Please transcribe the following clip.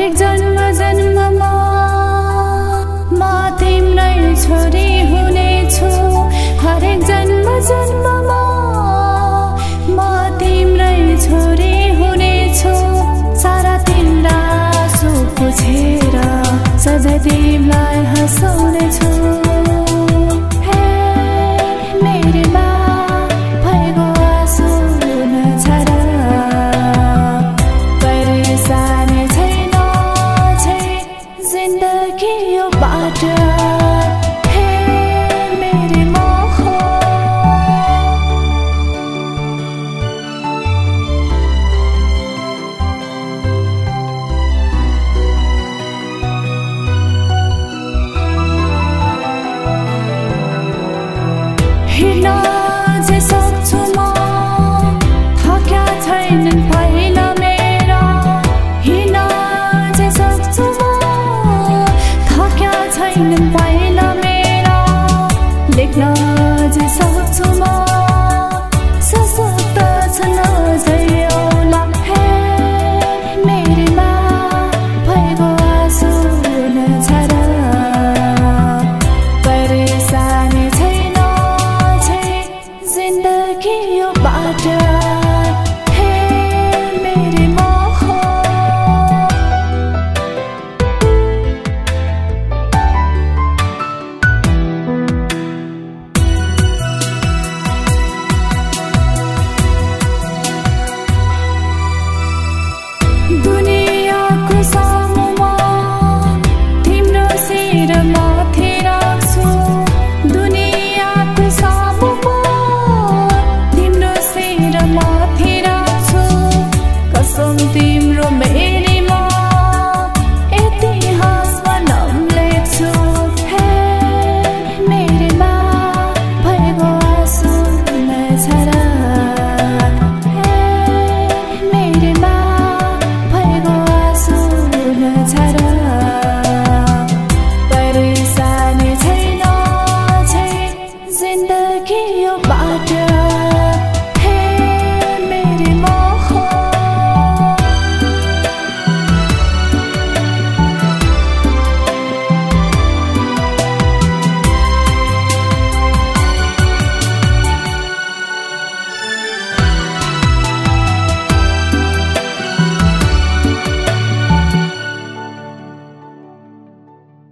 हरेक जन्म जन्ममा म। तिम्रै छोरी हुनेछु हरेक जन्म जन्ममा म। तिम्रै छोरी हुनेछु सारा तिम्रा सुख बुझेर तिमीलाई हँसाउनेछु yêu bạn đời. कठिन लिखना